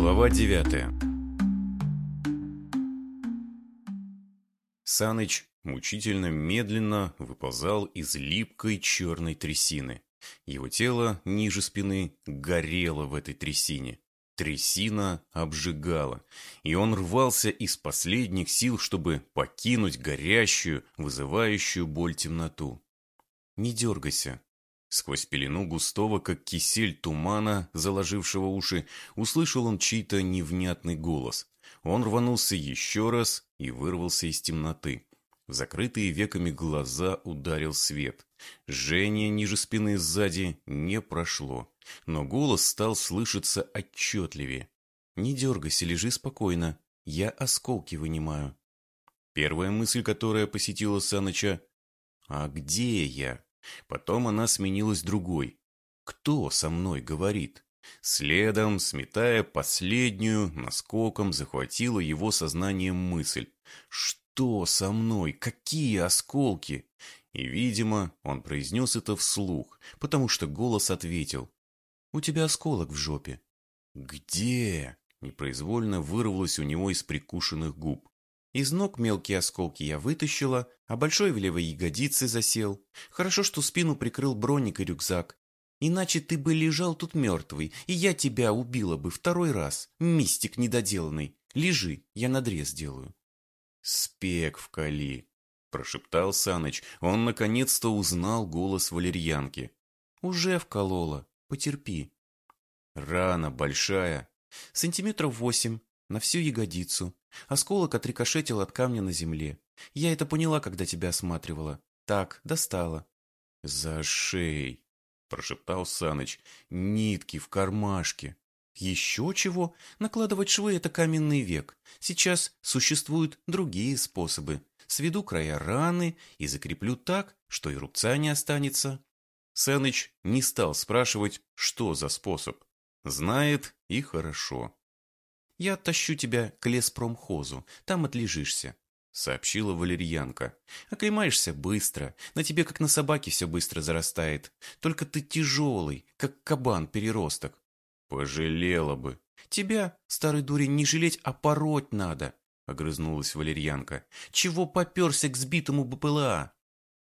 Глава девятая Саныч мучительно медленно выползал из липкой черной трясины. Его тело ниже спины горело в этой трясине. Трясина обжигала, и он рвался из последних сил, чтобы покинуть горящую, вызывающую боль темноту. «Не дергайся». Сквозь пелену густого, как кисель тумана, заложившего уши, услышал он чей-то невнятный голос. Он рванулся еще раз и вырвался из темноты. В закрытые веками глаза ударил свет. Жжение ниже спины сзади не прошло, но голос стал слышаться отчетливее. «Не дергайся, лежи спокойно. Я осколки вынимаю». Первая мысль, которая посетила Саныча «А где я?» Потом она сменилась другой. «Кто со мной говорит?» Следом, сметая последнюю, наскоком захватила его сознанием мысль. «Что?» Со мной? Какие осколки? И, видимо, он произнес это вслух, потому что голос ответил. У тебя осколок в жопе. Где? Непроизвольно вырвалось у него из прикушенных губ. Из ног мелкие осколки я вытащила, а большой в левой ягодице засел. Хорошо, что спину прикрыл броник и рюкзак. Иначе ты бы лежал тут мертвый, и я тебя убила бы второй раз. Мистик недоделанный. Лежи, я надрез делаю. «Спек в кали», – прошептал Саныч. Он наконец-то узнал голос валерьянки. «Уже вколола. Потерпи». «Рана большая». «Сантиметров восемь. На всю ягодицу. Осколок отрикошетил от камня на земле. Я это поняла, когда тебя осматривала. Так, достала». «За шеей», – прошептал Саныч. «Нитки в кармашке». Еще чего? Накладывать швы – это каменный век. Сейчас существуют другие способы. Сведу края раны и закреплю так, что и рубца не останется. Сэныч не стал спрашивать, что за способ. Знает и хорошо. «Я оттащу тебя к леспромхозу, там отлежишься», — сообщила валерьянка. «Оклемаешься быстро, на тебе, как на собаке, все быстро зарастает. Только ты тяжелый, как кабан-переросток. «Пожалела бы». «Тебя, старый дурень, не жалеть, а пороть надо», — огрызнулась валерьянка. «Чего поперся к сбитому БПЛА?»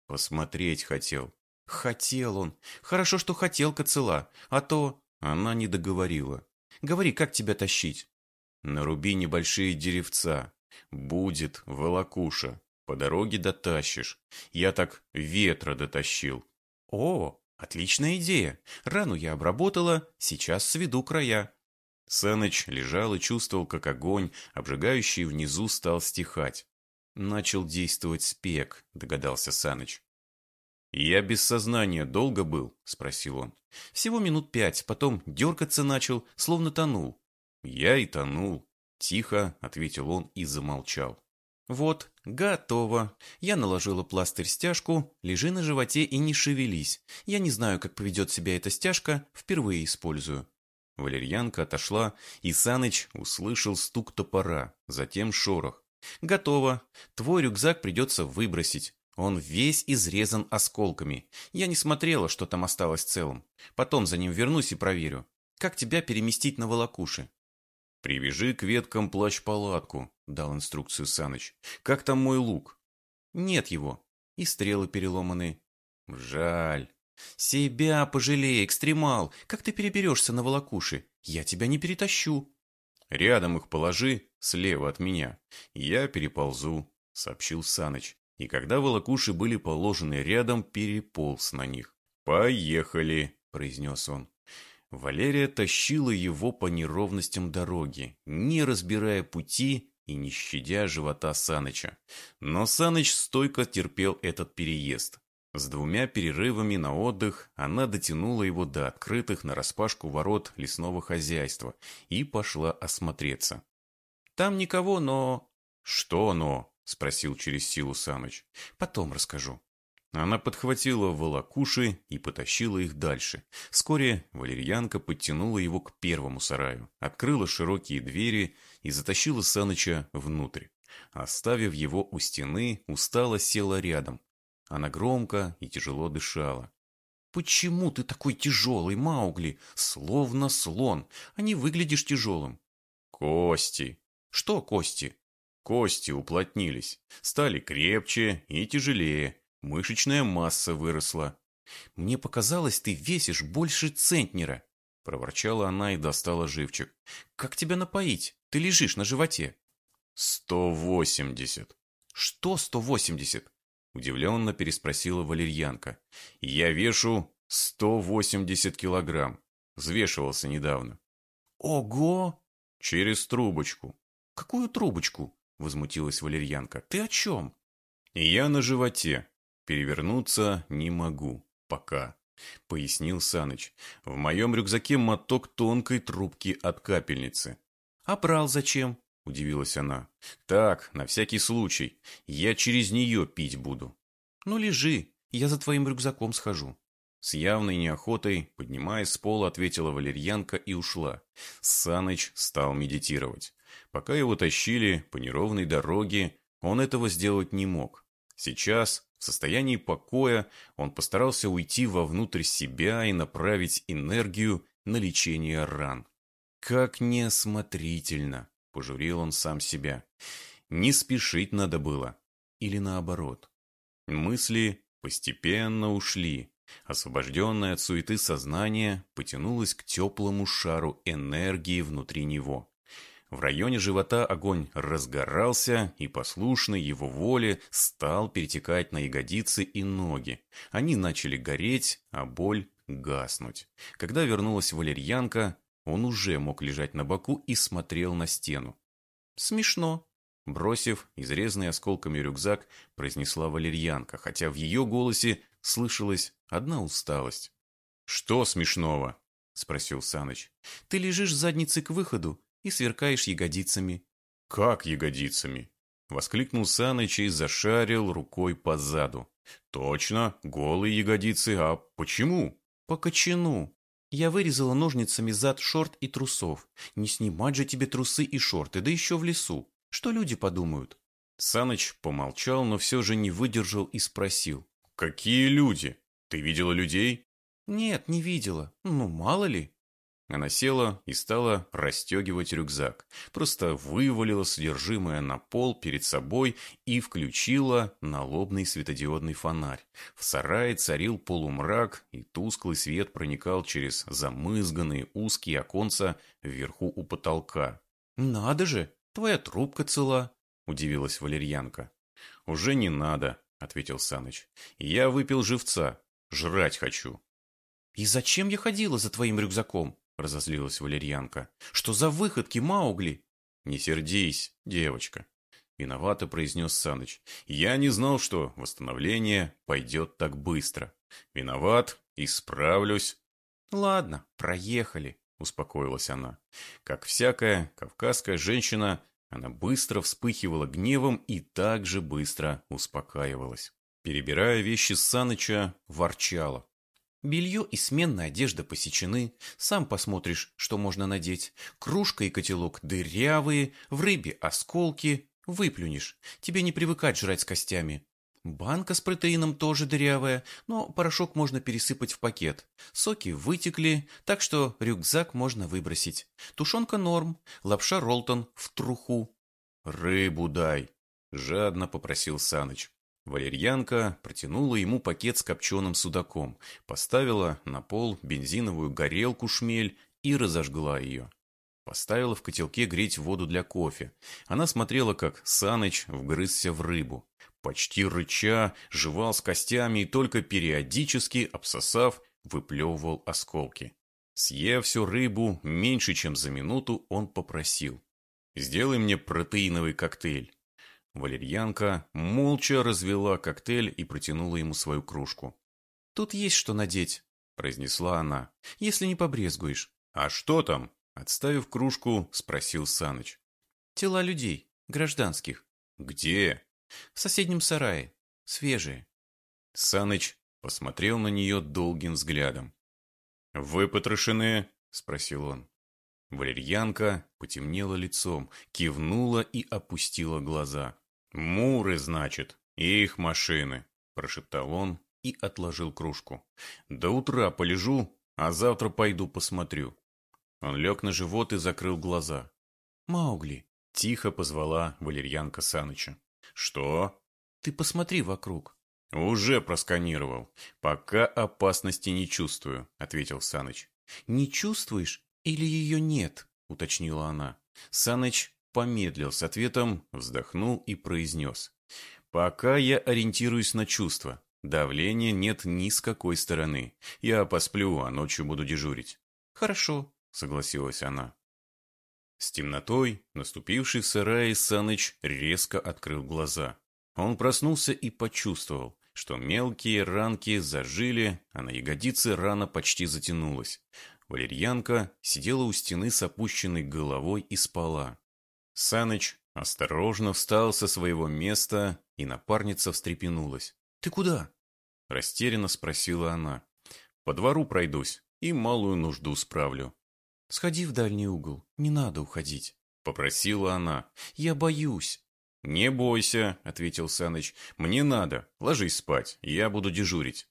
«Посмотреть хотел». «Хотел он. Хорошо, что хотелка цела, а то...» Она не договорила. «Говори, как тебя тащить?» «Наруби небольшие деревца. Будет волокуша. По дороге дотащишь. Я так ветра дотащил». «О, Отличная идея. Рану я обработала, сейчас сведу края. Сэныч лежал и чувствовал, как огонь, обжигающий внизу, стал стихать. Начал действовать спек, догадался Саныч. «Я без сознания долго был?» – спросил он. «Всего минут пять, потом дергаться начал, словно тонул». «Я и тонул», – тихо ответил он и замолчал. «Вот, готово. Я наложила пластырь-стяжку, лежи на животе и не шевелись. Я не знаю, как поведет себя эта стяжка, впервые использую». Валерьянка отошла, и Саныч услышал стук топора, затем шорох. «Готово. Твой рюкзак придется выбросить. Он весь изрезан осколками. Я не смотрела, что там осталось целым. Потом за ним вернусь и проверю. Как тебя переместить на волокуши?» «Привяжи к веткам плащ-палатку», — дал инструкцию Саныч. «Как там мой лук?» «Нет его. И стрелы переломаны». «Жаль». «Себя пожалей, экстремал! Как ты переберешься на волокуши? Я тебя не перетащу!» «Рядом их положи, слева от меня. Я переползу», — сообщил Саныч. И когда волокуши были положены рядом, переполз на них. «Поехали», — произнес он. Валерия тащила его по неровностям дороги, не разбирая пути и не щадя живота Саныча. Но Саныч стойко терпел этот переезд. С двумя перерывами на отдых она дотянула его до открытых нараспашку ворот лесного хозяйства и пошла осмотреться. «Там никого, но...» «Что «но»?» — спросил через силу Саныч. «Потом расскажу». Она подхватила волокуши и потащила их дальше. Вскоре валерьянка подтянула его к первому сараю, открыла широкие двери и затащила Саныча внутрь. Оставив его у стены, устало села рядом. Она громко и тяжело дышала. «Почему ты такой тяжелый, Маугли? Словно слон, а не выглядишь тяжелым. Кости. Что кости? Кости уплотнились, стали крепче и тяжелее, мышечная масса выросла. Мне показалось, ты весишь больше центнера. Проворчала она и достала живчик. Как тебя напоить? Ты лежишь на животе. Сто восемьдесят. Что сто восемьдесят? Удивленно переспросила валерьянка. Я вешу сто восемьдесят килограмм. Взвешивался недавно. Ого! Через трубочку. Какую трубочку? Возмутилась валерьянка. Ты о чем? Я на животе. Перевернуться не могу. Пока. Пояснил Саныч. В моем рюкзаке моток тонкой трубки от капельницы. А брал зачем? Удивилась она. Так, на всякий случай. Я через нее пить буду. Ну лежи, я за твоим рюкзаком схожу. С явной неохотой, поднимаясь с пола, ответила валерьянка и ушла. Саныч стал медитировать. Пока его тащили по неровной дороге, он этого сделать не мог. Сейчас, в состоянии покоя, он постарался уйти вовнутрь себя и направить энергию на лечение ран. Как неосмотрительно, пожурил он сам себя. Не спешить надо было. Или наоборот. Мысли постепенно ушли, Освобожденное от суеты сознание потянулось к теплому шару энергии внутри него. В районе живота огонь разгорался, и послушный его воле стал перетекать на ягодицы и ноги. Они начали гореть, а боль гаснуть. Когда вернулась валерьянка, он уже мог лежать на боку и смотрел на стену. «Смешно», Бросив изрезанный осколками рюкзак, произнесла валерьянка, хотя в ее голосе слышалась одна усталость. «Что смешного?» — спросил Саныч. «Ты лежишь задницей к выходу и сверкаешь ягодицами». «Как ягодицами?» — воскликнул Саныч и зашарил рукой по заду. «Точно, голые ягодицы, а почему?» «По кочану. Я вырезала ножницами зад шорт и трусов. Не снимать же тебе трусы и шорты, да еще в лесу. Что люди подумают?» Саныч помолчал, но все же не выдержал и спросил. «Какие люди? Ты видела людей?» «Нет, не видела. Ну, мало ли». Она села и стала расстегивать рюкзак. Просто вывалила содержимое на пол перед собой и включила налобный светодиодный фонарь. В сарае царил полумрак, и тусклый свет проникал через замызганные узкие оконца вверху у потолка. «Надо же! Твоя трубка цела!» – удивилась валерьянка. «Уже не надо», – ответил Саныч. «Я выпил живца. Жрать хочу». «И зачем я ходила за твоим рюкзаком?» – разозлилась валерьянка. «Что за выходки, Маугли?» «Не сердись, девочка», – виновато произнес Саныч. «Я не знал, что восстановление пойдет так быстро. Виноват, исправлюсь». «Ладно, проехали», – успокоилась она. Как всякая кавказская женщина, она быстро вспыхивала гневом и также быстро успокаивалась. Перебирая вещи Саныча, ворчала. Белье и сменная одежда посечены. Сам посмотришь, что можно надеть. Кружка и котелок дырявые, в рыбе осколки. Выплюнешь. Тебе не привыкать жрать с костями. Банка с протеином тоже дырявая, но порошок можно пересыпать в пакет. Соки вытекли, так что рюкзак можно выбросить. Тушенка норм, лапша Ролтон в труху. «Рыбу дай!» – жадно попросил Саныч. Валерьянка протянула ему пакет с копченым судаком, поставила на пол бензиновую горелку шмель и разожгла ее. Поставила в котелке греть воду для кофе. Она смотрела, как Саныч вгрызся в рыбу. Почти рыча, жевал с костями и только периодически, обсосав, выплевывал осколки. Съев всю рыбу меньше, чем за минуту, он попросил. «Сделай мне протеиновый коктейль». Валерьянка молча развела коктейль и протянула ему свою кружку. «Тут есть что надеть», — произнесла она, — «если не побрезгуешь». «А что там?» — отставив кружку, спросил Саныч. «Тела людей, гражданских». «Где?» В соседнем сарае. Свежие. Саныч посмотрел на нее долгим взглядом. «Вы потрошены?» – спросил он. Валерьянка потемнела лицом, кивнула и опустила глаза. «Муры, значит, и их машины», – прошептал он и отложил кружку. «До утра полежу, а завтра пойду посмотрю». Он лег на живот и закрыл глаза. Маугли, тихо позвала валерьянка Саныча. Что? Ты посмотри вокруг. Уже просканировал. Пока опасности не чувствую, ответил Саныч. Не чувствуешь или ее нет? уточнила она. Саныч помедлил с ответом, вздохнул и произнес. Пока я ориентируюсь на чувства. Давления нет ни с какой стороны. Я посплю, а ночью буду дежурить. Хорошо, согласилась она. С темнотой, наступивший в сарае, Саныч резко открыл глаза. Он проснулся и почувствовал, что мелкие ранки зажили, а на ягодице рана почти затянулась. Валерьянка сидела у стены с опущенной головой и спала. Саныч осторожно встал со своего места, и напарница встрепенулась. «Ты куда?» – растерянно спросила она. «По двору пройдусь и малую нужду справлю». «Сходи в дальний угол, не надо уходить», – попросила она. «Я боюсь». «Не бойся», — ответил Саныч. «Мне надо. Ложись спать, я буду дежурить».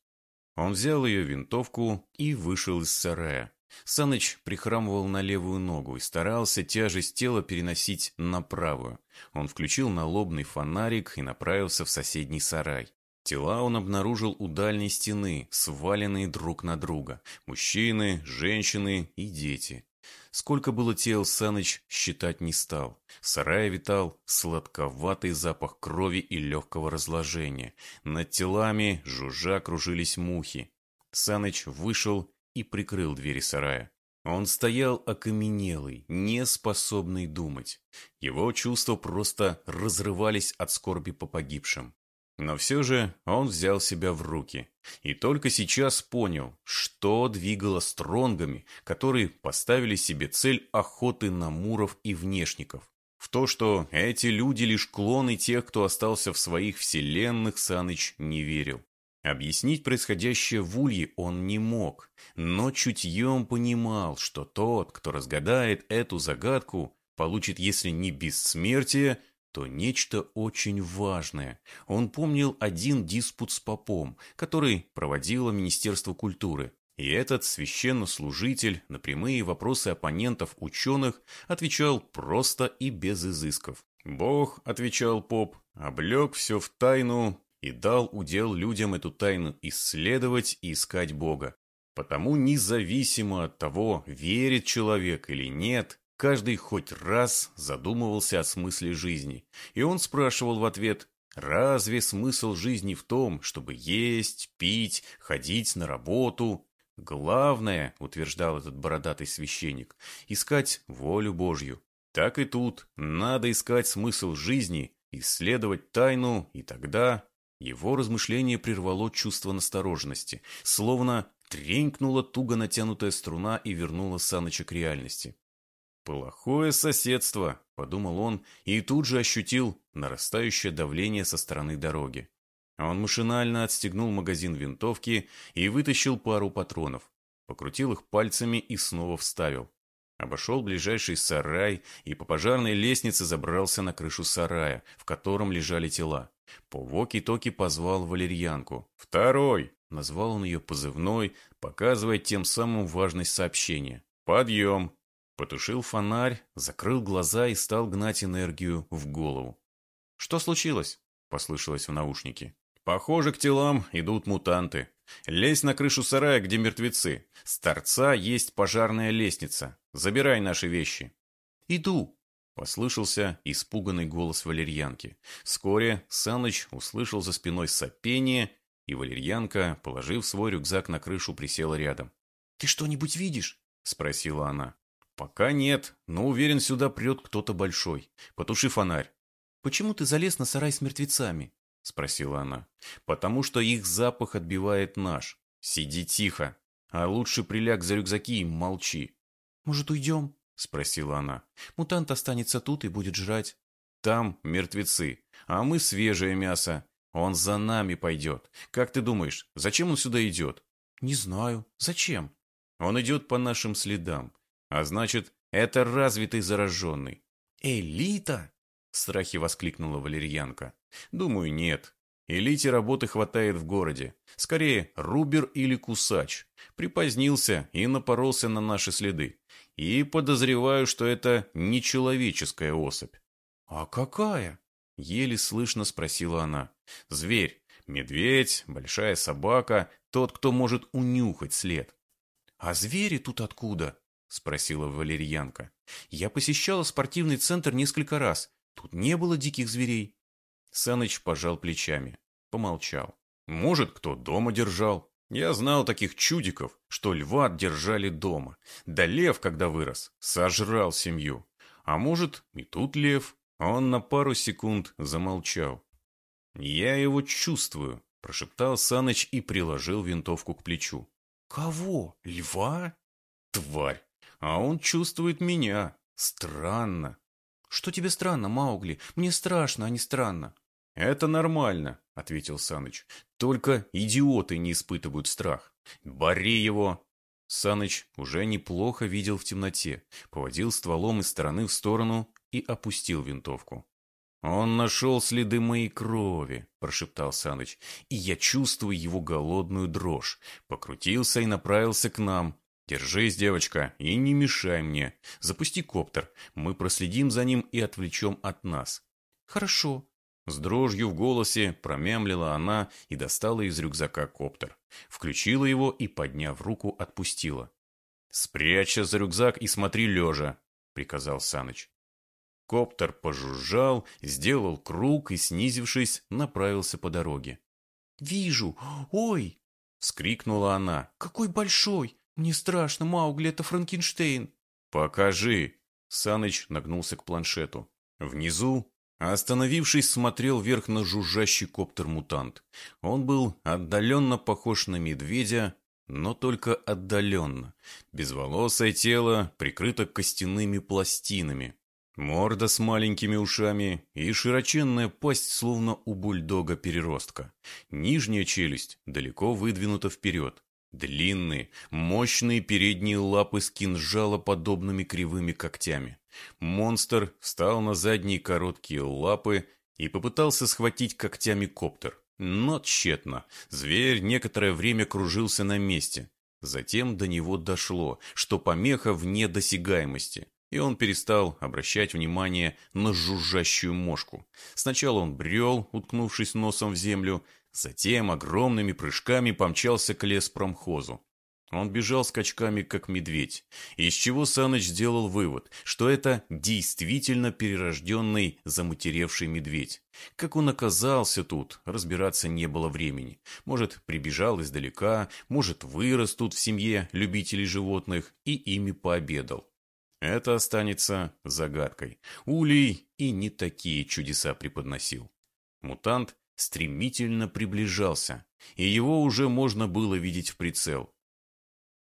Он взял ее винтовку и вышел из сарая. Саныч прихрамывал на левую ногу и старался тяжесть тела переносить на правую. Он включил налобный фонарик и направился в соседний сарай. Тела он обнаружил у дальней стены, сваленные друг на друга. Мужчины, женщины и дети. Сколько было тел, Саныч считать не стал. В сарае витал сладковатый запах крови и легкого разложения. Над телами жужжа кружились мухи. Саныч вышел и прикрыл двери сарая. Он стоял окаменелый, неспособный думать. Его чувства просто разрывались от скорби по погибшим. Но все же он взял себя в руки. И только сейчас понял, что двигало стронгами, которые поставили себе цель охоты на муров и внешников. В то, что эти люди лишь клоны тех, кто остался в своих вселенных, Саныч не верил. Объяснить происходящее в Улье он не мог, но чутьем понимал, что тот, кто разгадает эту загадку, получит, если не бессмертие, то нечто очень важное. Он помнил один диспут с попом, который проводило Министерство культуры. И этот священнослужитель на прямые вопросы оппонентов ученых отвечал просто и без изысков. «Бог», — отвечал поп, — «облег все в тайну и дал удел людям эту тайну исследовать и искать Бога. Потому независимо от того, верит человек или нет, Каждый хоть раз задумывался о смысле жизни, и он спрашивал в ответ, разве смысл жизни в том, чтобы есть, пить, ходить на работу? Главное, утверждал этот бородатый священник, искать волю Божью. Так и тут надо искать смысл жизни, исследовать тайну, и тогда его размышление прервало чувство настороженности, словно тренькнула туго натянутая струна и вернула Саныча к реальности. «Плохое соседство», — подумал он, и тут же ощутил нарастающее давление со стороны дороги. Он машинально отстегнул магазин винтовки и вытащил пару патронов, покрутил их пальцами и снова вставил. Обошел ближайший сарай и по пожарной лестнице забрался на крышу сарая, в котором лежали тела. По воки-токи позвал валерьянку. «Второй!» — назвал он ее позывной, показывая тем самым важность сообщения. «Подъем!» Потушил фонарь, закрыл глаза и стал гнать энергию в голову. «Что случилось?» – послышалось в наушнике. «Похоже, к телам идут мутанты. Лезь на крышу сарая, где мертвецы. С торца есть пожарная лестница. Забирай наши вещи». «Иду!» – послышался испуганный голос валерьянки. Вскоре Саныч услышал за спиной сопение, и валерьянка, положив свой рюкзак на крышу, присела рядом. «Ты что-нибудь видишь?» – спросила она. «Пока нет, но уверен, сюда прет кто-то большой. Потуши фонарь». «Почему ты залез на сарай с мертвецами?» — спросила она. «Потому что их запах отбивает наш. Сиди тихо, а лучше приляг за рюкзаки и молчи». «Может, уйдем?» — спросила она. «Мутант останется тут и будет жрать». «Там мертвецы, а мы свежее мясо. Он за нами пойдет. Как ты думаешь, зачем он сюда идет?» «Не знаю. Зачем?» «Он идет по нашим следам. А значит, это развитый зараженный. «Элита?» – в страхе воскликнула валерьянка. «Думаю, нет. Элите работы хватает в городе. Скорее, Рубер или Кусач. Припозднился и напоролся на наши следы. И подозреваю, что это не человеческая особь. «А какая?» — еле слышно спросила она. «Зверь. Медведь, большая собака, тот, кто может унюхать след». «А звери тут откуда?» — спросила валерьянка. «Я посещала спортивный центр несколько раз. Тут не было диких зверей». Саныч пожал плечами, помолчал. «Может, кто дома держал. Я знал таких чудиков, что льва держали дома. Да лев, когда вырос, сожрал семью. А может, и тут лев, он на пару секунд замолчал. «Я его чувствую», – прошептал Саныч и приложил винтовку к плечу. «Кого? Льва?» «Тварь! А он чувствует меня. Странно». «Что тебе странно, Маугли? Мне страшно, а не странно». «Это нормально», — ответил Саныч. «Только идиоты не испытывают страх. Бори его!» Саныч уже неплохо видел в темноте, поводил стволом из стороны в сторону и опустил винтовку. «Он нашел следы моей крови», – прошептал Саныч, – «и я чувствую его голодную дрожь». Покрутился и направился к нам. «Держись, девочка, и не мешай мне. Запусти коптер, мы проследим за ним и отвлечем от нас». «Хорошо». С дрожью в голосе промямлила она и достала из рюкзака коптер. Включила его и, подняв руку, отпустила. «Спрячься за рюкзак и смотри лежа», — приказал Саныч. Коптер пожужжал, сделал круг и, снизившись, направился по дороге. «Вижу! Ой!» — вскрикнула она. «Какой большой! Мне страшно, Маугли, это Франкенштейн!» «Покажи!» Саныч нагнулся к планшету. Внизу, остановившись, смотрел вверх на жужжащий коптер-мутант. Он был отдаленно похож на медведя, но только отдаленно. Безволосое тело прикрыто костяными пластинами. Морда с маленькими ушами и широченная пасть, словно у бульдога-переростка. Нижняя челюсть далеко выдвинута вперед. Длинные, мощные передние лапы с кинжалоподобными кривыми когтями. Монстр встал на задние короткие лапы и попытался схватить когтями коптер. Но тщетно. Зверь некоторое время кружился на месте. Затем до него дошло, что помеха вне досягаемости и он перестал обращать внимание на жужжащую мошку. Сначала он брел, уткнувшись носом в землю, затем огромными прыжками помчался к леспромхозу. Он бежал скачками, как медведь, из чего Саныч сделал вывод, что это действительно перерожденный заматеревший медведь. Как он оказался тут, разбираться не было времени. Может, прибежал издалека, может, вырос тут в семье любителей животных и ими пообедал. Это останется загадкой. Улей и не такие чудеса преподносил. Мутант стремительно приближался, и его уже можно было видеть в прицел.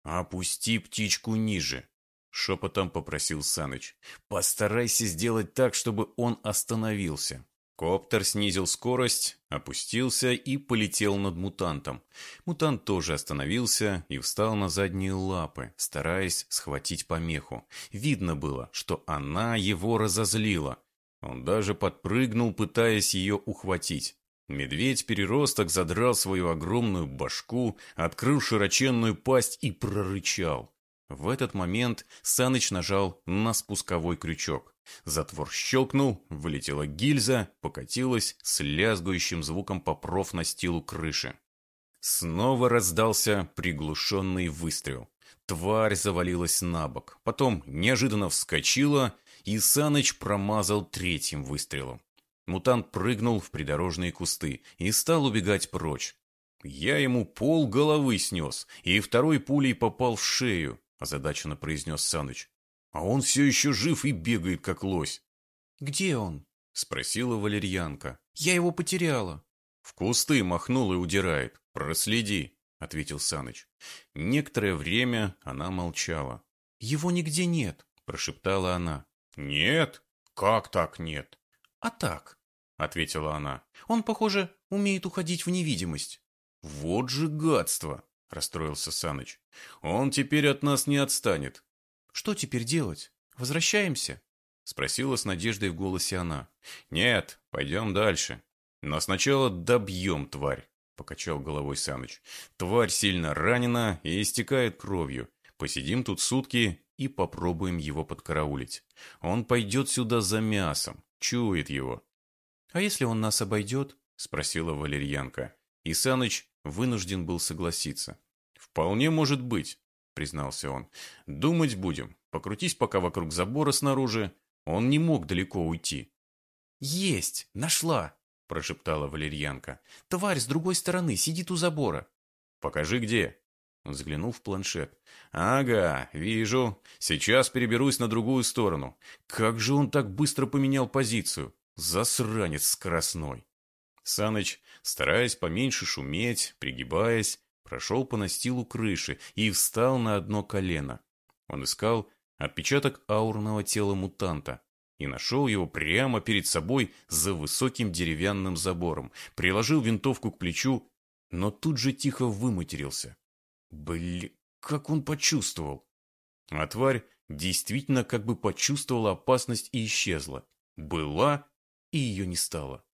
«Опусти птичку ниже», — шепотом попросил Саныч. «Постарайся сделать так, чтобы он остановился». Коптер снизил скорость, опустился и полетел над мутантом. Мутант тоже остановился и встал на задние лапы, стараясь схватить помеху. Видно было, что она его разозлила. Он даже подпрыгнул, пытаясь ее ухватить. Медведь-переросток задрал свою огромную башку, открыл широченную пасть и прорычал. В этот момент Саныч нажал на спусковой крючок. Затвор щелкнул, вылетела гильза, покатилась с лязгующим звуком по профнастилу крыши. Снова раздался приглушенный выстрел. Тварь завалилась на бок, потом неожиданно вскочила, и Саныч промазал третьим выстрелом. Мутант прыгнул в придорожные кусты и стал убегать прочь. Я ему пол головы снес, и второй пулей попал в шею, озадаченно произнес Саныч. А он все еще жив и бегает, как лось. «Где он?» — спросила валерьянка. «Я его потеряла». «В кусты махнул и удирает. Проследи», — ответил Саныч. Некоторое время она молчала. «Его нигде нет», — прошептала она. «Нет? Как так нет?» «А так», — ответила она. «Он, похоже, умеет уходить в невидимость». «Вот же гадство!» — расстроился Саныч. «Он теперь от нас не отстанет. Что теперь делать? Возвращаемся?» Спросила с надеждой в голосе она. «Нет, пойдем дальше. Но сначала добьем тварь», — покачал головой Саныч. «Тварь сильно ранена и истекает кровью. Посидим тут сутки и попробуем его подкараулить. Он пойдет сюда за мясом, чует его. «А если он нас обойдет?» — спросила валерьянка. И Саныч вынужден был согласиться. «Вполне может быть», — признался он. «Думать будем. Покрутись пока вокруг забора снаружи. Он не мог далеко уйти». «Есть! Нашла!» — прошептала валерьянка. «Тварь с другой стороны сидит у забора». «Покажи, где». Взглянул в планшет. «Ага, вижу. Сейчас переберусь на другую сторону. Как же он так быстро поменял позицию? Засранец скоростной!» Саныч, стараясь поменьше шуметь, пригибаясь, прошел по настилу крыши и встал на одно колено. Он искал отпечаток аурного тела мутанта и нашел его прямо перед собой за высоким деревянным забором, приложил винтовку к плечу, но тут же тихо выматерился. Блин, как он почувствовал? А тварь действительно как бы почувствовала опасность и исчезла. Была, и ее не стало.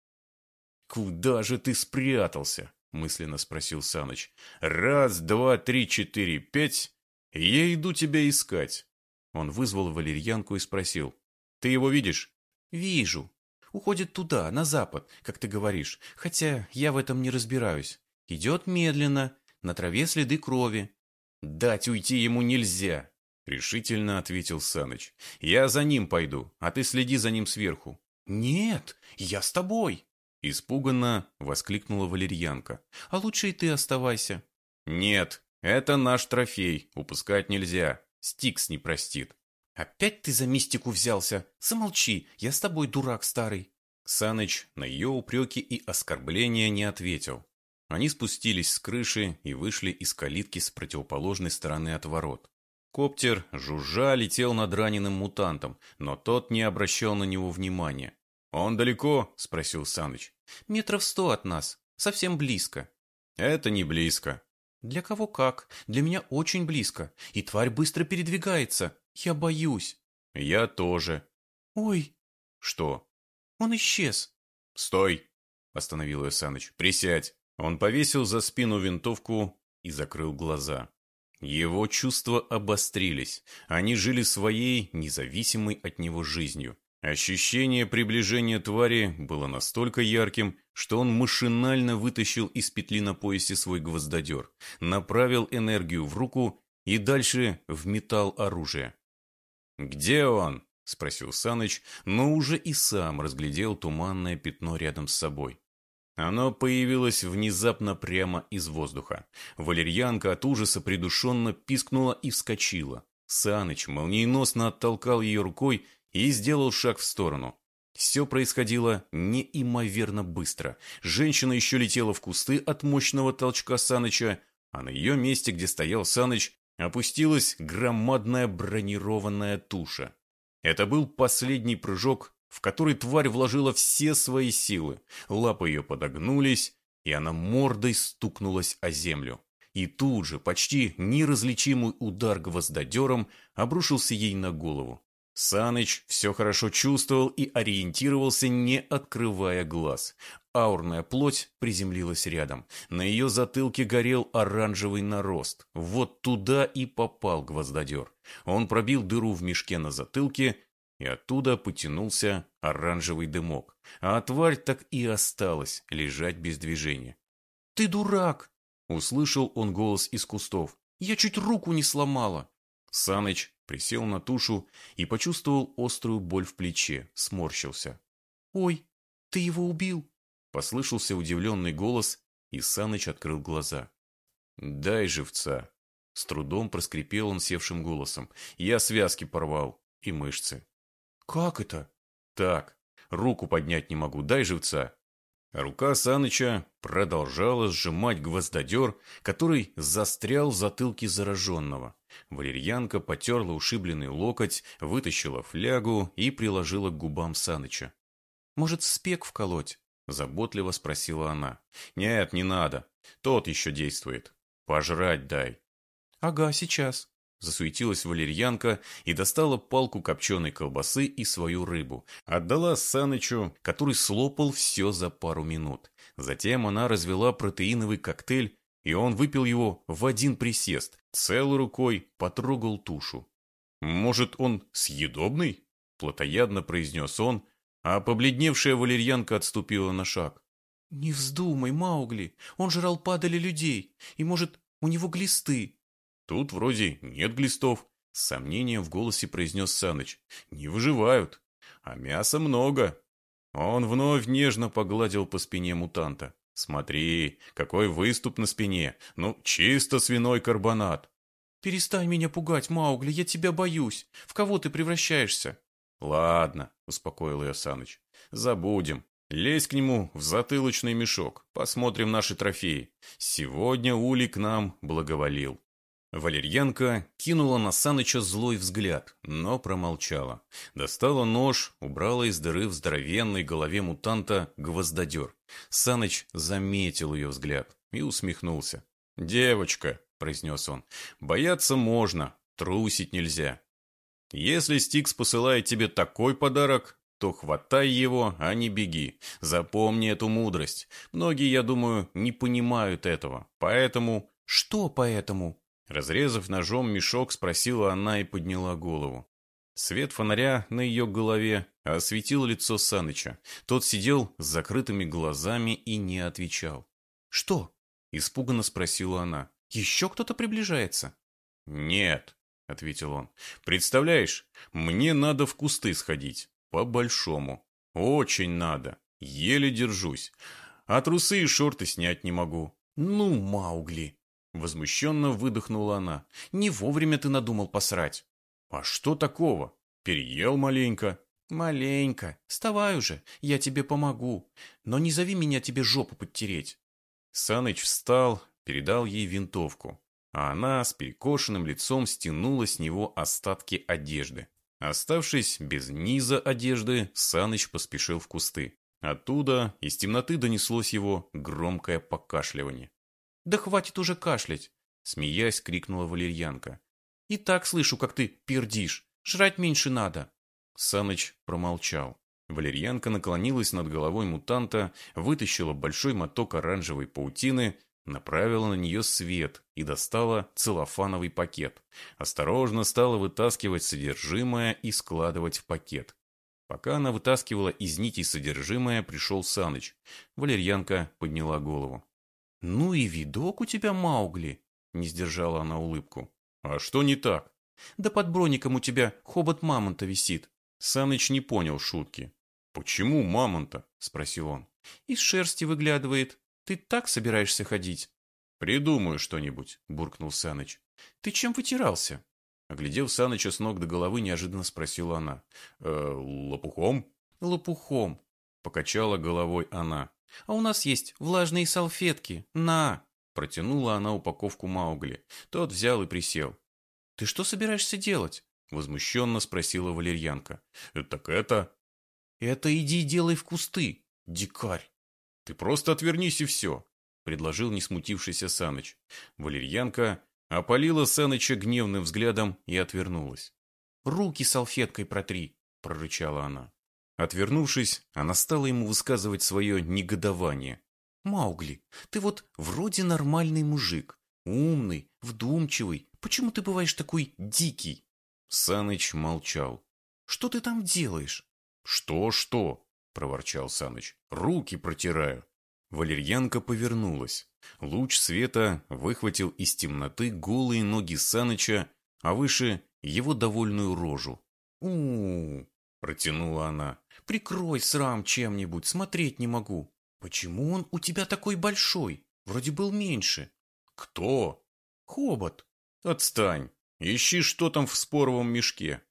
«Куда же ты спрятался?» — мысленно спросил Саныч. «Раз, два, три, четыре, пять. Я иду тебя искать». Он вызвал валерьянку и спросил. «Ты его видишь?» «Вижу. Уходит туда, на запад, как ты говоришь. Хотя я в этом не разбираюсь. Идет медленно, на траве следы крови». «Дать уйти ему нельзя», — решительно ответил Саныч. «Я за ним пойду, а ты следи за ним сверху». «Нет, я с тобой». Испуганно воскликнула валерьянка. «А лучше и ты оставайся». «Нет, это наш трофей, упускать нельзя. Стикс не простит». «Опять ты за мистику взялся? Замолчи, я с тобой дурак старый». Саныч на ее упреки и оскорбления не ответил. Они спустились с крыши и вышли из калитки с противоположной стороны от ворот. Коптер, жужжа, летел над раненым мутантом, но тот не обращал на него внимания. «Он далеко?» – спросил Саныч. «Метров сто от нас. Совсем близко». «Это не близко». «Для кого как. Для меня очень близко. И тварь быстро передвигается. Я боюсь». «Я тоже». «Ой». «Что?» «Он исчез». «Стой!» – остановил ее Саныч. «Присядь». Он повесил за спину винтовку и закрыл глаза. Его чувства обострились. Они жили своей, независимой от него жизнью. Ощущение приближения твари было настолько ярким, что он машинально вытащил из петли на поясе свой гвоздодер, направил энергию в руку и дальше вметал оружие. «Где он?» – спросил Саныч, но уже и сам разглядел туманное пятно рядом с собой. Оно появилось внезапно прямо из воздуха. Валерьянка от ужаса придушенно пискнула и вскочила. Саныч молниеносно оттолкал ее рукой и сделал шаг в сторону. Все происходило неимоверно быстро. Женщина еще летела в кусты от мощного толчка Саныча, а на ее месте, где стоял Саныч, опустилась громадная бронированная туша. Это был последний прыжок в который тварь вложила все свои силы. Лапы ее подогнулись, и она мордой стукнулась о землю. И тут же почти неразличимый удар гвоздодером обрушился ей на голову. Саныч все хорошо чувствовал и ориентировался, не открывая глаз. Аурная плоть приземлилась рядом. На ее затылке горел оранжевый нарост. Вот туда и попал гвоздодер. Он пробил дыру в мешке на затылке и оттуда потянулся оранжевый дымок, а тварь так и осталась лежать без движения. «Ты дурак!» — услышал он голос из кустов. «Я чуть руку не сломала!» Саныч присел на тушу и почувствовал острую боль в плече, сморщился. «Ой, ты его убил!» — послышался удивленный голос, и Саныч открыл глаза. «Дай живца!» С трудом проскрипел он севшим голосом. «Я связки порвал и мышцы». «Как это?» «Так, руку поднять не могу, дай живца». Рука Саныча продолжала сжимать гвоздодер, который застрял в затылке зараженного. Валерьянка потерла ушибленный локоть, вытащила флягу и приложила к губам Саныча. «Может, спек вколоть?» – заботливо спросила она. «Нет, не надо. Тот еще действует. Пожрать дай». «Ага, сейчас». Засуетилась валерьянка и достала палку копченой колбасы и свою рыбу. Отдала Санычу, который слопал все за пару минут. Затем она развела протеиновый коктейль, и он выпил его в один присест, целой рукой потрогал тушу. Может, он съедобный? Плотоядно произнес он, а побледневшая валерьянка отступила на шаг. «Не вздумай, Маугли, он жрал падали людей, и, может, у него глисты». «Тут вроде нет глистов», — с сомнением в голосе произнес Саныч. «Не выживают, а мяса много». Он вновь нежно погладил по спине мутанта. «Смотри, какой выступ на спине! Ну, чисто свиной карбонат!» «Перестань меня пугать, Маугли, я тебя боюсь. В кого ты превращаешься?» «Ладно», — успокоил ее Саныч. «Забудем. Лезь к нему в затылочный мешок. Посмотрим наши трофеи. Сегодня Ули к нам благоволил». Валерьянка кинула на Саныча злой взгляд, но промолчала. Достала нож, убрала из дыры в здоровенной голове мутанта гвоздодер. Саныч заметил ее взгляд и усмехнулся. «Девочка», — произнес он, — «бояться можно, трусить нельзя. Если Стикс посылает тебе такой подарок, то хватай его, а не беги. Запомни эту мудрость. Многие, я думаю, не понимают этого. Поэтому... Что поэтому? Разрезав ножом мешок, спросила она и подняла голову. Свет фонаря на ее голове осветил лицо Саныча. Тот сидел с закрытыми глазами и не отвечал. «Что?» – испуганно спросила она. «Еще кто-то приближается?» «Нет», – ответил он. «Представляешь, мне надо в кусты сходить. По-большому. Очень надо. Еле держусь. А трусы и шорты снять не могу». «Ну, Маугли!» Возмущенно выдохнула она. «Не вовремя ты надумал посрать». «А что такого? Переел маленько». «Маленько. Вставай уже, я тебе помогу. Но не зови меня тебе жопу подтереть». Саныч встал, передал ей винтовку, а она с перекошенным лицом стянула с него остатки одежды. Оставшись без низа одежды, Саныч поспешил в кусты. Оттуда из темноты донеслось его громкое покашливание. «Да хватит уже кашлять!» Смеясь, крикнула валерьянка. «И так слышу, как ты пердишь. Жрать меньше надо!» Саныч промолчал. Валерьянка наклонилась над головой мутанта, вытащила большой моток оранжевой паутины, направила на нее свет и достала целлофановый пакет. Осторожно стала вытаскивать содержимое и складывать в пакет. Пока она вытаскивала из нитей содержимое, пришел Саныч. Валерьянка подняла голову. «Ну и видок у тебя, Маугли!» Не сдержала она улыбку. «А что не так?» «Да под броником у тебя хобот мамонта висит». Саныч не понял шутки. «Почему мамонта?» – спросил он. «Из шерсти выглядывает. Ты так собираешься ходить?» «Придумаю что-нибудь», – буркнул Саныч. «Ты чем вытирался?» Оглядев Саныча с ног до головы, неожиданно спросила она. «Э, лопухом?» «Лопухом», – покачала головой она. А у нас есть влажные салфетки. На!» Протянула она упаковку Маугли. Тот взял и присел. «Ты что собираешься делать?» Возмущенно спросила валерьянка. «Так это...» «Это иди делай в кусты, дикарь!» «Ты просто отвернись и все!» Предложил не смутившийся Саныч. Валерьянка опалила Саныча гневным взглядом и отвернулась. «Руки салфеткой протри!» прорычала она. Отвернувшись, она стала ему высказывать свое негодование. «Маугли, ты вот вроде нормальный мужик. Умный, вдумчивый. Почему ты бываешь такой дикий?» Саныч молчал. «Что ты там делаешь?» «Что-что?» – проворчал Саныч. «Руки протираю». Валерьянка повернулась. Луч света выхватил из темноты голые ноги Саныча, а выше его довольную рожу. у, протянула она. Прикрой срам чем-нибудь, смотреть не могу. Почему он у тебя такой большой? Вроде был меньше. Кто? Хобот. Отстань. Ищи, что там в споровом мешке.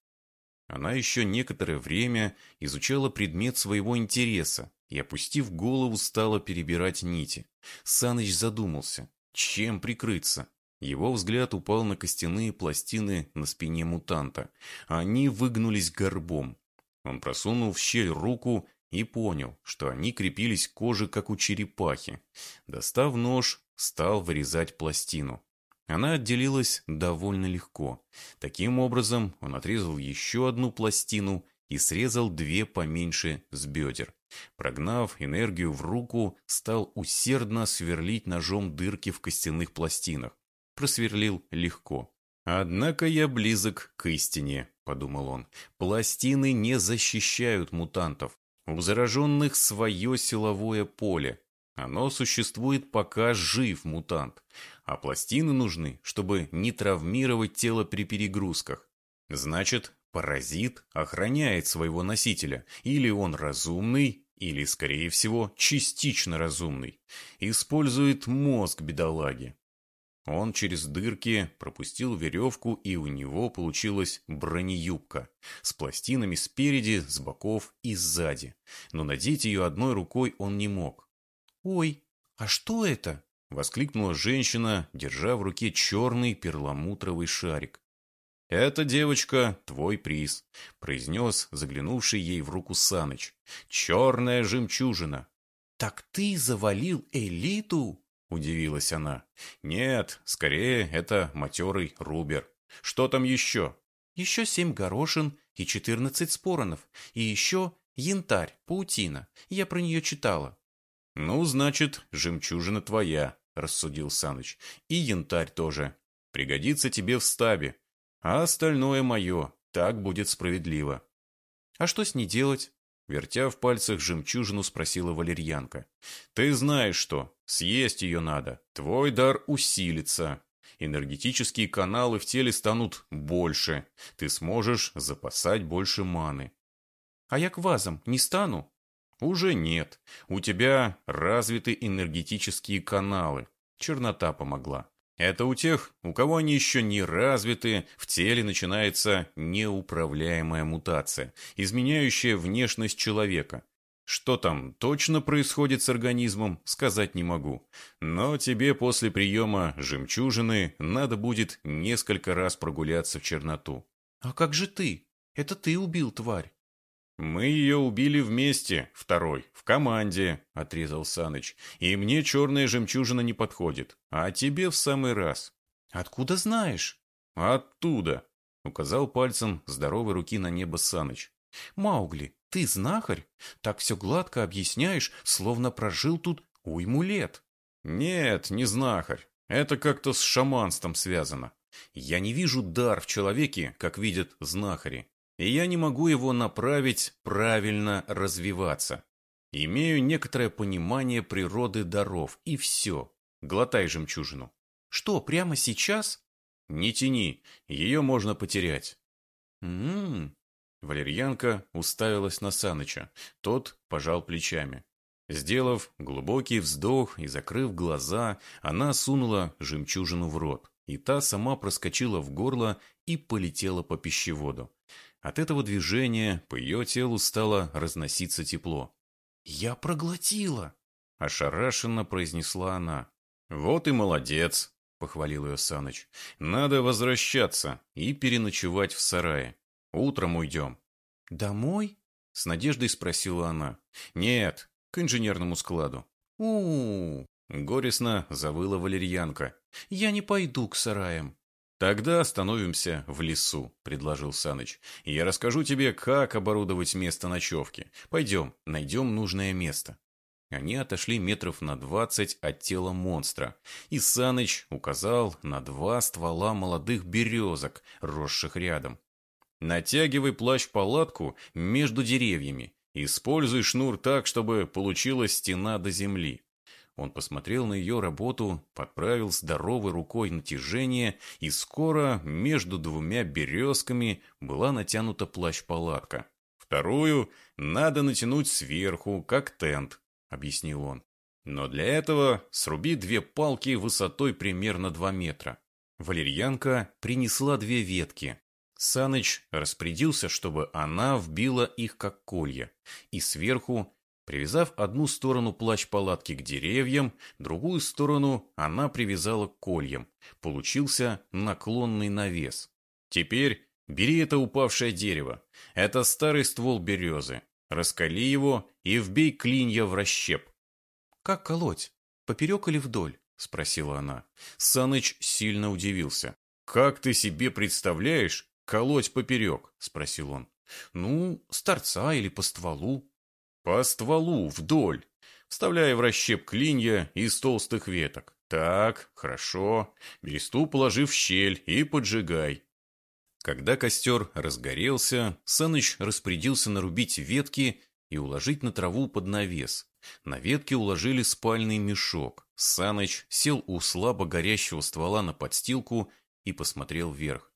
Она еще некоторое время изучала предмет своего интереса и, опустив голову, стала перебирать нити. Саныч задумался, чем прикрыться. Его взгляд упал на костяные пластины на спине мутанта. Они выгнулись горбом. Он просунул в щель руку и понял, что они крепились к коже, как у черепахи. Достав нож, стал вырезать пластину. Она отделилась довольно легко. Таким образом, он отрезал еще одну пластину и срезал две поменьше с бедер. Прогнав энергию в руку, стал усердно сверлить ножом дырки в костяных пластинах. Просверлил легко. Однако я близок к истине, подумал он. Пластины не защищают мутантов. У зараженных свое силовое поле. Оно существует, пока жив мутант. А пластины нужны, чтобы не травмировать тело при перегрузках. Значит, паразит охраняет своего носителя. Или он разумный, или, скорее всего, частично разумный. Использует мозг бедолаги. Он через дырки пропустил веревку, и у него получилась бронеюбка с пластинами спереди, с боков и сзади. Но надеть ее одной рукой он не мог. «Ой, а что это?» — воскликнула женщина, держа в руке черный перламутровый шарик. «Это, девочка, твой приз», — произнес заглянувший ей в руку Саныч. «Черная жемчужина». «Так ты завалил элиту?» — удивилась она. «Нет, скорее, это матерый Рубер. Что там еще?» «Еще семь горошин и четырнадцать споронов. И еще янтарь, паутина. Я про нее читала». «Ну, значит, жемчужина твоя», — рассудил Саныч. «И янтарь тоже. Пригодится тебе в стабе. А остальное мое. Так будет справедливо». «А что с ней делать?» Вертя в пальцах жемчужину, спросила валерьянка. «Ты знаешь что, съесть ее надо. Твой дар усилится. Энергетические каналы в теле станут больше. Ты сможешь запасать больше маны». «А я к вазам не стану?» «Уже нет. У тебя развиты энергетические каналы. Чернота помогла. Это у тех, у кого они еще не развиты, в теле начинается неуправляемая мутация, изменяющая внешность человека. Что там точно происходит с организмом, сказать не могу. Но тебе после приема жемчужины надо будет несколько раз прогуляться в черноту. «А как же ты? Это ты убил тварь?» «Мы ее убили вместе, второй, в команде», — отрезал Саныч. «И мне черная жемчужина не подходит, а тебе в самый раз». «Откуда знаешь?» «Оттуда», — указал пальцем здоровой руки на небо Саныч. «Маугли, ты знахарь? Так все гладко объясняешь, словно прожил тут уйму лет». «Нет, не знахарь. Это как-то с шаманством связано. Я не вижу дар в человеке, как видят знахари и я не могу его направить правильно развиваться. Имею некоторое понимание природы даров, и все. Глотай жемчужину. Что, прямо сейчас? Не тяни, ее можно потерять. М-м. Валерьянка уставилась на Саныча. Тот пожал плечами. Сделав глубокий вздох и закрыв глаза, она сунула жемчужину в рот, и та сама проскочила в горло и полетела по пищеводу. От этого движения по ее телу стало разноситься тепло. «Я проглотила!» – ошарашенно произнесла она. «Вот и молодец!» – похвалил ее Саныч. «Надо возвращаться и переночевать в сарае. Утром уйдем». «Домой?» – с надеждой спросила она. «Нет, к инженерному складу». «У-у-у!» – горестно завыла валерьянка. «Я не пойду к сараям». «Тогда остановимся в лесу», — предложил Саныч. «Я расскажу тебе, как оборудовать место ночевки. Пойдем, найдем нужное место». Они отошли метров на двадцать от тела монстра, и Саныч указал на два ствола молодых березок, росших рядом. «Натягивай плащ-палатку между деревьями. Используй шнур так, чтобы получилась стена до земли. Он посмотрел на ее работу, подправил здоровой рукой натяжение, и скоро между двумя березками была натянута плащ-палатка. «Вторую надо натянуть сверху, как тент», — объяснил он. «Но для этого сруби две палки высотой примерно два метра». Валерьянка принесла две ветки. Саныч распорядился, чтобы она вбила их как колья, и сверху Привязав одну сторону плащ-палатки к деревьям, другую сторону она привязала к кольям. Получился наклонный навес. Теперь бери это упавшее дерево. Это старый ствол березы. Раскали его и вбей клинья в расщеп. «Как колоть? Поперек или вдоль?» – спросила она. Саныч сильно удивился. «Как ты себе представляешь колоть поперек?» – спросил он. «Ну, с торца или по стволу», по стволу, вдоль, вставляя в расщеп клинья из толстых веток. Так, хорошо. Бересту положи в щель и поджигай. Когда костер разгорелся, Саныч распорядился нарубить ветки и уложить на траву под навес. На ветке уложили спальный мешок. Саныч сел у слабо горящего ствола на подстилку и посмотрел вверх.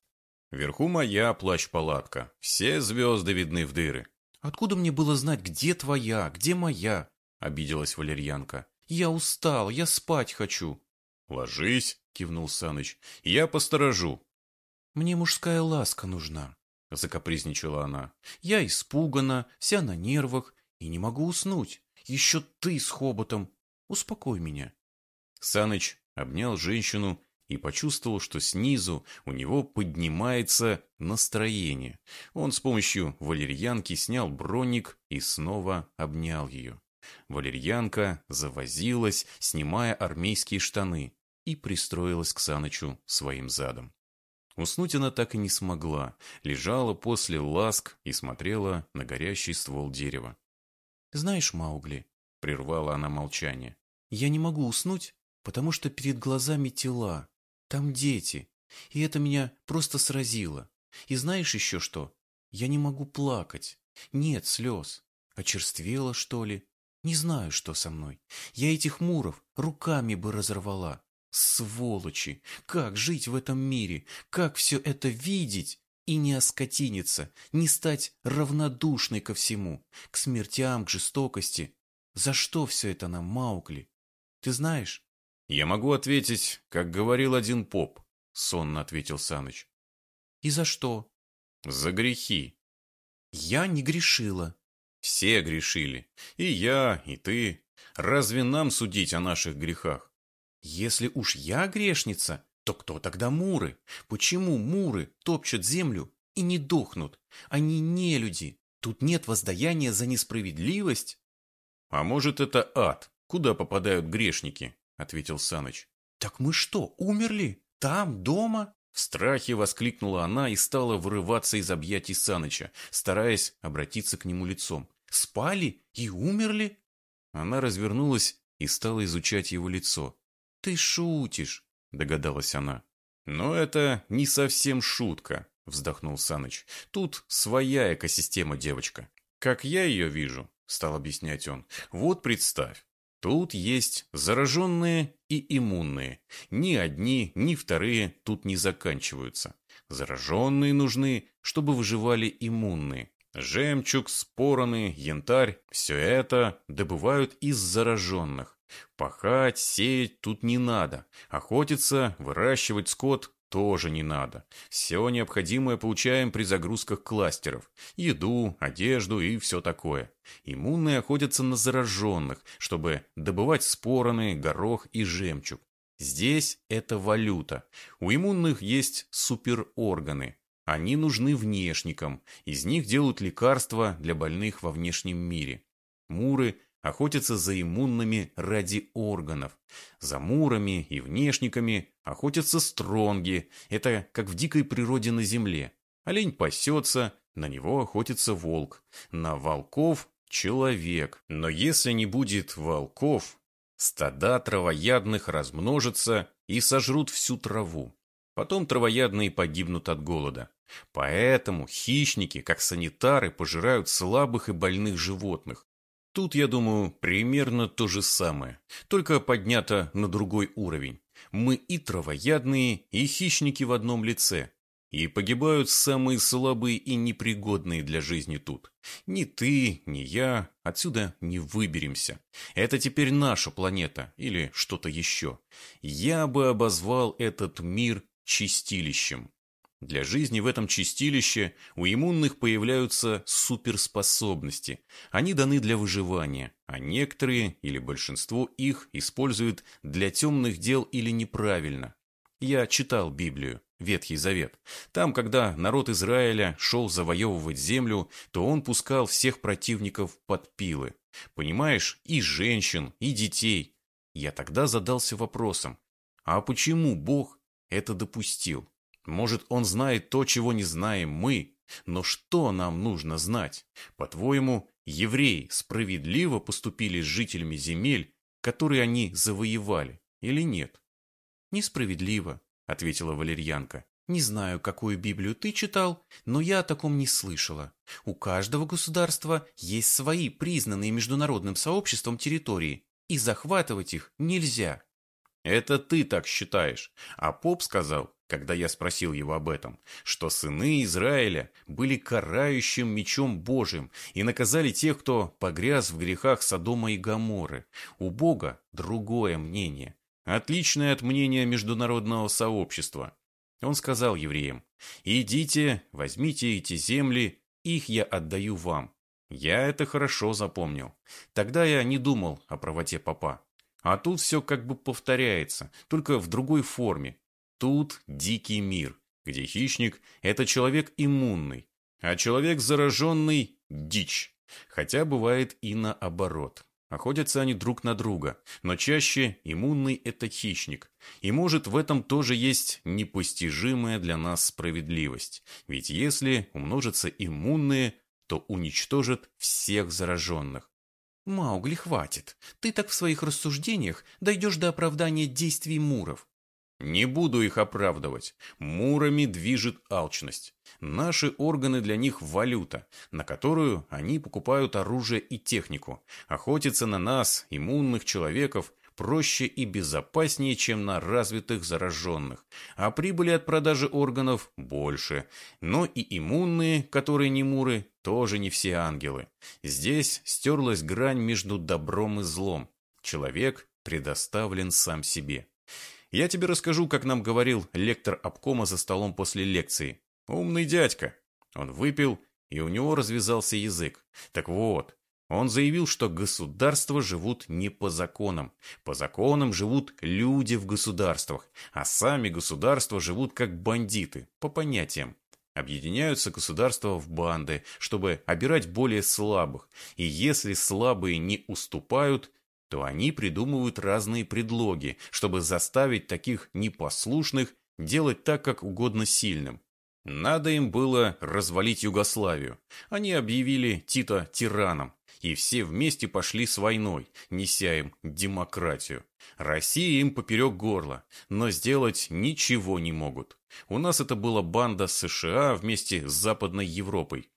Вверху моя плащ-палатка. Все звезды видны в дыры. «Откуда мне было знать, где твоя, где моя?» — обиделась валерьянка. «Я устал, я спать хочу». «Ложись», — кивнул Саныч. «Я посторожу». «Мне мужская ласка нужна», — закапризничала она. «Я испугана, вся на нервах и не могу уснуть. Еще ты с хоботом. Успокой меня». Саныч обнял женщину и почувствовал, что снизу у него поднимается настроение. Он с помощью валерьянки снял броник и снова обнял ее. Валерьянка завозилась, снимая армейские штаны, и пристроилась к Санычу своим задом. Уснуть она так и не смогла, лежала после ласк и смотрела на горящий ствол дерева. «Знаешь, Маугли», — прервала она молчание, — «я не могу уснуть, потому что перед глазами тела, там дети, и это меня просто сразило. И знаешь еще что? Я не могу плакать, нет слез. Очерствела, что ли? Не знаю, что со мной. Я этих муров руками бы разорвала. Сволочи! Как жить в этом мире? Как все это видеть? И не оскотиниться, не стать равнодушной ко всему, к смертям, к жестокости. За что все это нам, Маугли? Ты знаешь? Я могу ответить, как говорил один поп, сонно ответил Саныч. И за что? За грехи. Я не грешила. Все грешили. И я, и ты. Разве нам судить о наших грехах? Если уж я грешница, то кто тогда муры? Почему муры топчут землю и не дохнут? Они не люди. Тут нет воздаяния за несправедливость. А может, это ад, куда попадают грешники? Ответил Саныч. Так мы что, умерли? Там, дома? В страхе воскликнула она и стала вырываться из объятий Саныча, стараясь обратиться к нему лицом. Спали и умерли? Она развернулась и стала изучать его лицо. «Ты шутишь», — догадалась она. «Но это не совсем шутка», — вздохнул Саныч. «Тут своя экосистема, девочка. Как я ее вижу», — стал объяснять он. «Вот представь. Тут есть зараженные и иммунные. Ни одни, ни вторые тут не заканчиваются. Зараженные нужны, чтобы выживали иммунные. Жемчуг, спороны, янтарь – все это добывают из зараженных. Пахать, сеять тут не надо. Охотиться, выращивать скот тоже не надо. Все необходимое получаем при загрузках кластеров. Еду, одежду и все такое. Иммунные охотятся на зараженных, чтобы добывать спороны, горох и жемчуг. Здесь это валюта. У иммунных есть суперорганы. Они нужны внешникам. Из них делают лекарства для больных во внешнем мире. Муры – охотятся за иммунными ради органов. За мурами и внешниками охотятся стронги. Это как в дикой природе на земле. Олень пасется, на него охотится волк. На волков – человек. Но если не будет волков, стада травоядных размножатся и сожрут всю траву. Потом травоядные погибнут от голода. Поэтому хищники, как санитары, пожирают слабых и больных животных. Тут, я думаю, примерно то же самое, только поднято на другой уровень. Мы и травоядные, и хищники в одном лице. И погибают самые слабые и непригодные для жизни тут. Ни ты, ни я отсюда не выберемся. Это теперь наша планета или что-то еще. Я бы обозвал этот мир чистилищем. Для жизни в этом чистилище у иммунных появляются суперспособности. Они даны для выживания, а некоторые или большинство их используют для темных дел или неправильно. Я читал Библию, Ветхий Завет. Там, когда народ Израиля шел завоевывать землю, то он пускал всех противников под пилы. Понимаешь, и женщин, и детей. Я тогда задался вопросом, а почему Бог это допустил? Может, он знает то, чего не знаем мы, но что нам нужно знать? По-твоему, евреи справедливо поступили с жителями земель, которые они завоевали, или нет? Несправедливо, ответила валерьянка. Не знаю, какую Библию ты читал, но я о таком не слышала. У каждого государства есть свои признанные международным сообществом территории, и захватывать их нельзя. Это ты так считаешь. А поп сказал, когда я спросил его об этом, что сыны Израиля были карающим мечом Божьим и наказали тех, кто погряз в грехах Содома и Гоморры. У Бога другое мнение, отличное от мнения международного сообщества. Он сказал евреям, «Идите, возьмите эти земли, их я отдаю вам». Я это хорошо запомнил. Тогда я не думал о правоте папа. А тут все как бы повторяется, только в другой форме. Тут дикий мир, где хищник – это человек иммунный, а человек зараженный – дичь. Хотя бывает и наоборот. Охотятся они друг на друга, но чаще иммунный – это хищник. И может в этом тоже есть непостижимая для нас справедливость. Ведь если умножатся иммунные, то уничтожат всех зараженных. Маугли, хватит. Ты так в своих рассуждениях дойдешь до оправдания действий муров. Не буду их оправдывать. Мурами движет алчность. Наши органы для них валюта, на которую они покупают оружие и технику. Охотиться на нас, иммунных человеков, проще и безопаснее, чем на развитых зараженных. А прибыли от продажи органов больше. Но и иммунные, которые не муры, тоже не все ангелы. Здесь стерлась грань между добром и злом. Человек предоставлен сам себе. Я тебе расскажу, как нам говорил лектор обкома за столом после лекции. Умный дядька. Он выпил, и у него развязался язык. Так вот, он заявил, что государства живут не по законам. По законам живут люди в государствах, а сами государства живут как бандиты, по понятиям. Объединяются государства в банды, чтобы обирать более слабых, и если слабые не уступают, то они придумывают разные предлоги, чтобы заставить таких непослушных делать так, как угодно сильным. Надо им было развалить Югославию. Они объявили Тита тираном, и все вместе пошли с войной, неся им демократию. Россия им поперек горла, но сделать ничего не могут. У нас это была банда США вместе с Западной Европой.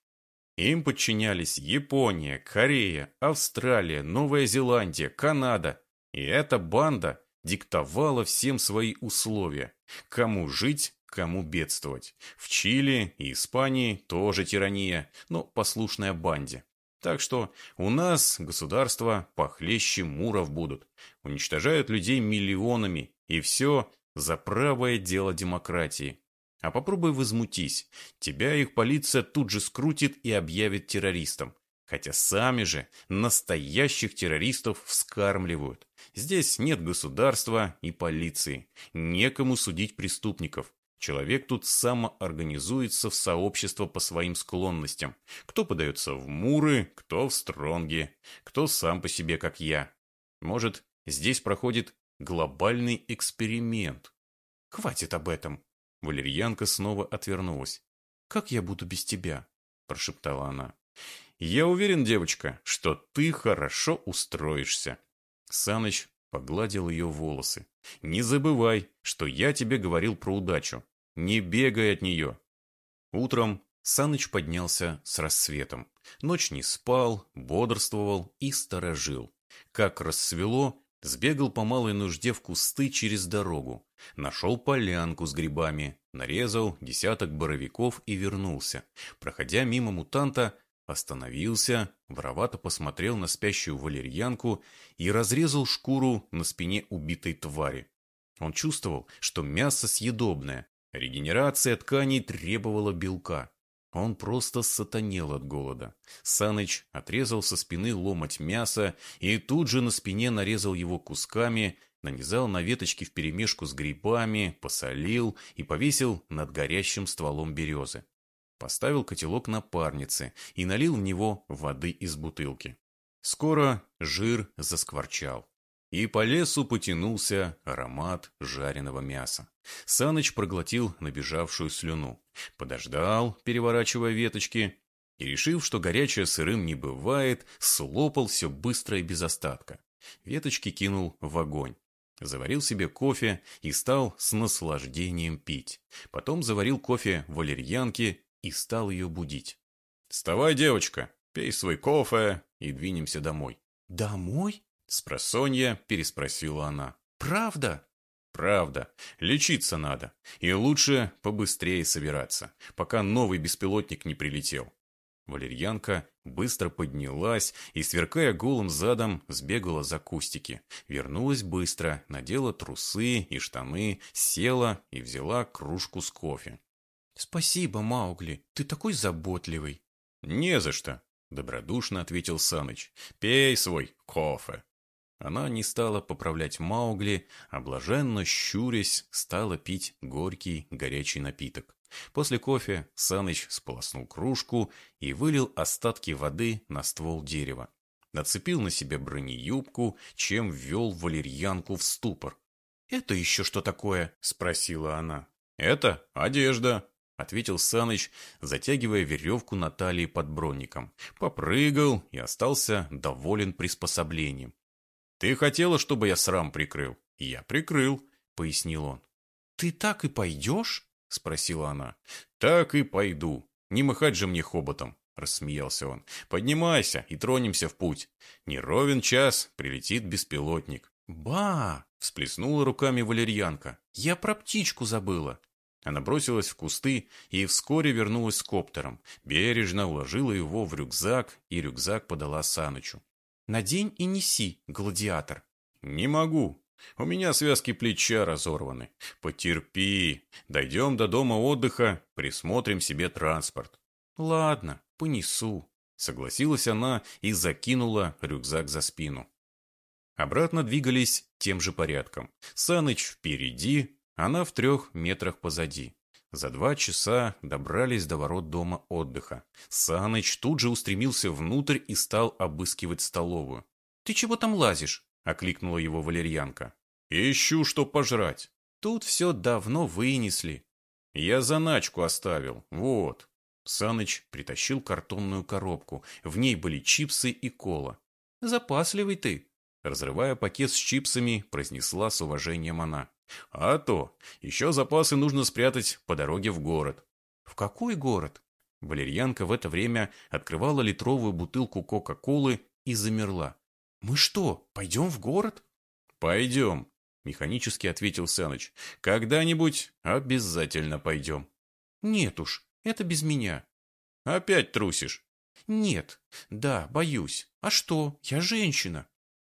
Им подчинялись Япония, Корея, Австралия, Новая Зеландия, Канада. И эта банда диктовала всем свои условия. Кому жить, кому бедствовать. В Чили и Испании тоже тирания, но послушная банде. Так что у нас государства похлеще муров будут. Уничтожают людей миллионами. И все за правое дело демократии. А попробуй возмутись. Тебя их полиция тут же скрутит и объявит террористом. Хотя сами же настоящих террористов вскармливают. Здесь нет государства и полиции. Некому судить преступников. Человек тут самоорганизуется в сообщество по своим склонностям. Кто подается в муры, кто в стронги, кто сам по себе, как я. Может, здесь проходит глобальный эксперимент. Хватит об этом. Валерьянка снова отвернулась. «Как я буду без тебя?» – прошептала она. «Я уверен, девочка, что ты хорошо устроишься». Саныч погладил ее волосы. «Не забывай, что я тебе говорил про удачу. Не бегай от нее». Утром Саныч поднялся с рассветом. Ночь не спал, бодрствовал и сторожил. Как рассвело, Сбегал по малой нужде в кусты через дорогу. Нашел полянку с грибами, нарезал десяток боровиков и вернулся. Проходя мимо мутанта, остановился, воровато посмотрел на спящую валерьянку и разрезал шкуру на спине убитой твари. Он чувствовал, что мясо съедобное. Регенерация тканей требовала белка. Он просто сатанел от голода. Саныч отрезал со спины ломоть мяса и тут же на спине нарезал его кусками, нанизал на веточки вперемешку с грибами, посолил и повесил над горящим стволом березы. Поставил котелок на парнице и налил в него воды из бутылки. Скоро жир заскворчал и по лесу потянулся аромат жареного мяса. Саныч проглотил набежавшую слюну, подождал, переворачивая веточки, и, решив, что горячее сырым не бывает, слопал все быстро и без остатка. Веточки кинул в огонь. Заварил себе кофе и стал с наслаждением пить. Потом заварил кофе валерьянке и стал ее будить. «Вставай, девочка, пей свой кофе и двинемся домой». «Домой?» — спросонья переспросила она. «Правда?» «Правда. Лечиться надо. И лучше побыстрее собираться, пока новый беспилотник не прилетел». Валерьянка быстро поднялась и, сверкая голым задом, сбегала за кустики. Вернулась быстро, надела трусы и штаны, села и взяла кружку с кофе. «Спасибо, Маугли, ты такой заботливый». «Не за что», — добродушно ответил Саныч. «Пей свой кофе». Она не стала поправлять Маугли, а блаженно щурясь стала пить горький горячий напиток. После кофе Саныч сполоснул кружку и вылил остатки воды на ствол дерева. Нацепил на себя бронеюбку, чем ввел валерьянку в ступор. «Это еще что такое?» – спросила она. «Это одежда», — ответил Саныч, затягивая веревку на талии под бронником. Попрыгал и остался доволен приспособлением. «Ты хотела, чтобы я срам прикрыл?» «Я прикрыл», — пояснил он. «Ты так и пойдешь?» — спросила она. «Так и пойду. Не махать же мне хоботом», — рассмеялся он. «Поднимайся и тронемся в путь. Не ровен час прилетит беспилотник». «Ба!» — всплеснула руками валерьянка. «Я про птичку забыла». Она бросилась в кусты и вскоре вернулась с коптером. Бережно уложила его в рюкзак, и рюкзак подала Санычу. «Надень и неси, гладиатор». «Не могу. У меня связки плеча разорваны. Потерпи. Дойдем до дома отдыха, присмотрим себе транспорт». «Ладно, понесу», — согласилась она и закинула рюкзак за спину. Обратно двигались тем же порядком. Саныч впереди, она в трех метрах позади. За два часа добрались до ворот дома отдыха. Саныч тут же устремился внутрь и стал обыскивать столовую. «Ты чего там лазишь?» — окликнула его валерьянка. «Ищу, что пожрать. Тут все давно вынесли». «Я заначку оставил. Вот». Саныч притащил картонную коробку. В ней были чипсы и кола. «Запасливый ты», — разрывая пакет с чипсами, произнесла с уважением она. А то, еще запасы нужно спрятать по дороге в город. В какой город? Валерьянка в это время открывала литровую бутылку Кока-Колы и замерла. Мы что, пойдем в город? Пойдем, механически ответил Саныч. Когда-нибудь обязательно пойдем. Нет уж, это без меня. Опять трусишь? Нет, да, боюсь. А что, я женщина.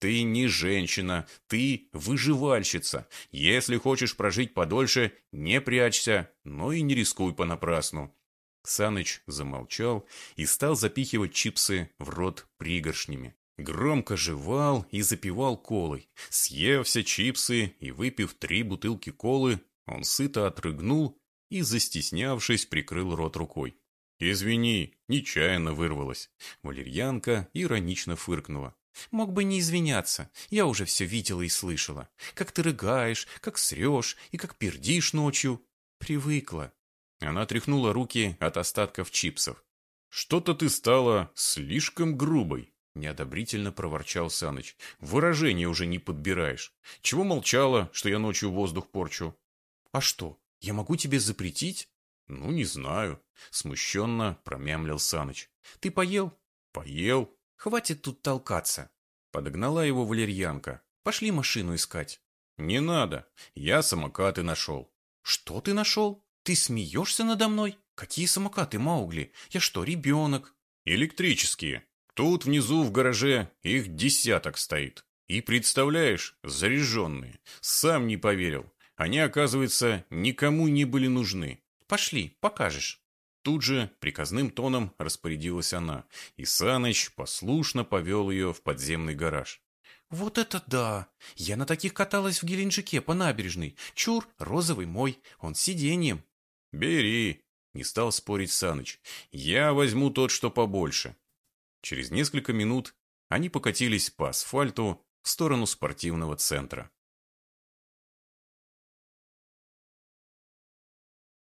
Ты не женщина, ты выживальщица. Если хочешь прожить подольше, не прячься, но и не рискуй понапрасну. Саныч замолчал и стал запихивать чипсы в рот пригоршнями. Громко жевал и запивал колой. Съев все чипсы и выпив три бутылки колы, он сыто отрыгнул и, застеснявшись, прикрыл рот рукой. «Извини, нечаянно вырвалась». Валерьянка иронично фыркнула. Мог бы не извиняться, я уже все видела и слышала. Как ты рыгаешь, как срешь и как пердишь ночью. Привыкла. Она тряхнула руки от остатков чипсов. «Что-то ты стала слишком грубой», — неодобрительно проворчал Саныч. «Выражение уже не подбираешь. Чего молчала, что я ночью воздух порчу?» «А что, я могу тебе запретить?» «Ну, не знаю», — смущенно промямлил Саныч. «Ты поел?» «Поел», Хватит тут толкаться. Подогнала его валерьянка. Пошли машину искать. Не надо. Я самокаты нашел. Что ты нашел? Ты смеешься надо мной? Какие самокаты, Маугли? Я что, ребенок? Электрические. Тут внизу в гараже их десяток стоит. И представляешь, заряженные. Сам не поверил. Они, оказывается, никому не были нужны. Пошли, покажешь. Тут же приказным тоном распорядилась она, и Саныч послушно повел ее в подземный гараж. «Вот это да! Я на таких каталась в Геленджике по набережной. Чур, розовый мой, он с сиденьем». «Бери!» — не стал спорить Саныч. «Я возьму тот, что побольше». Через несколько минут они покатились по асфальту в сторону спортивного центра.